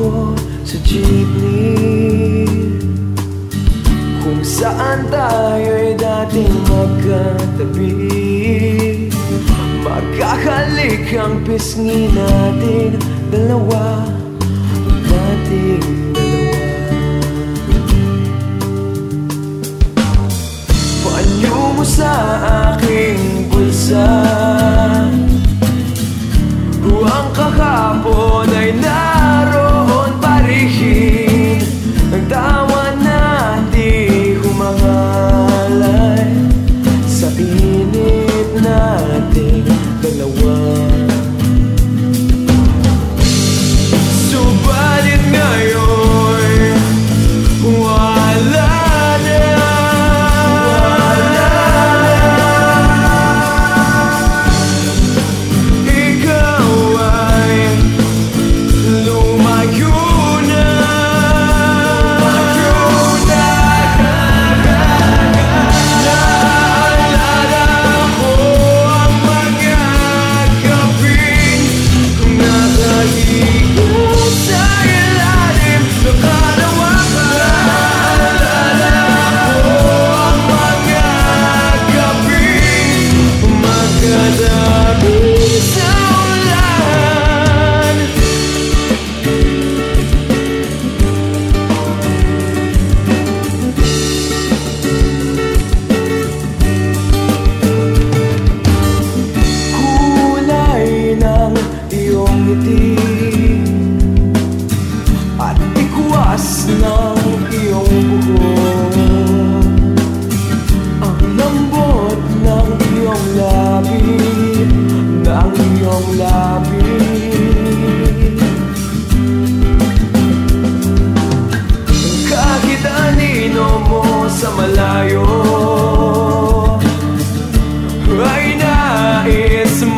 ako sa jeepney. Kung saan tayo'y dating magkatabi. Magkakalik ang pisngi natin dalawa. Nating dalawa. Paanyo mo sa aking bulsa? Huwag kahapon ay na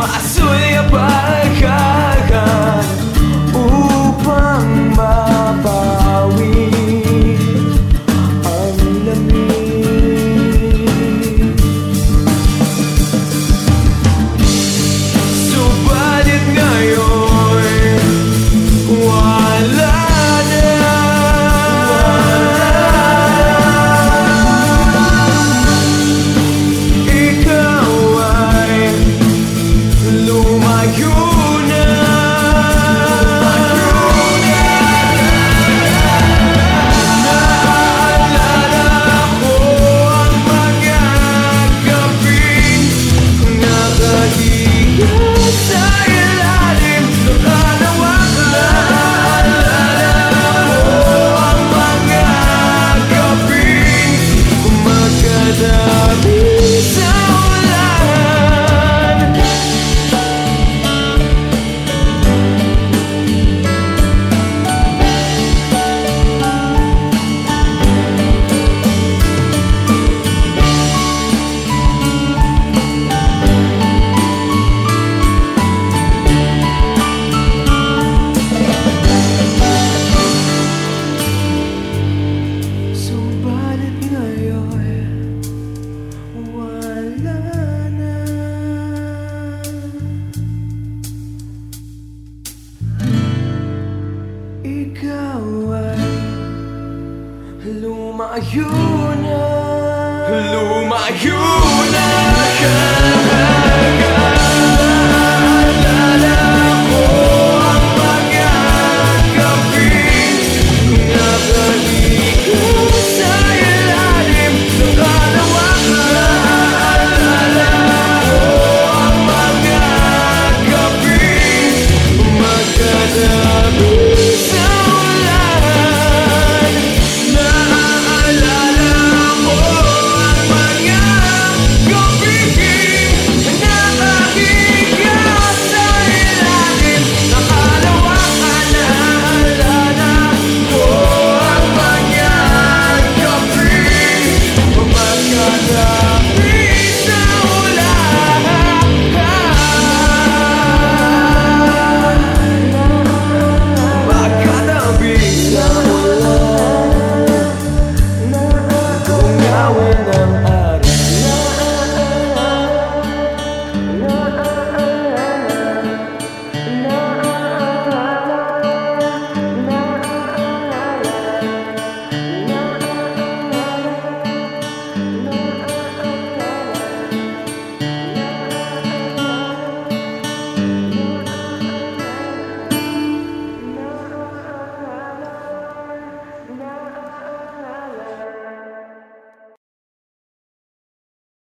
my soul. hello my Yuna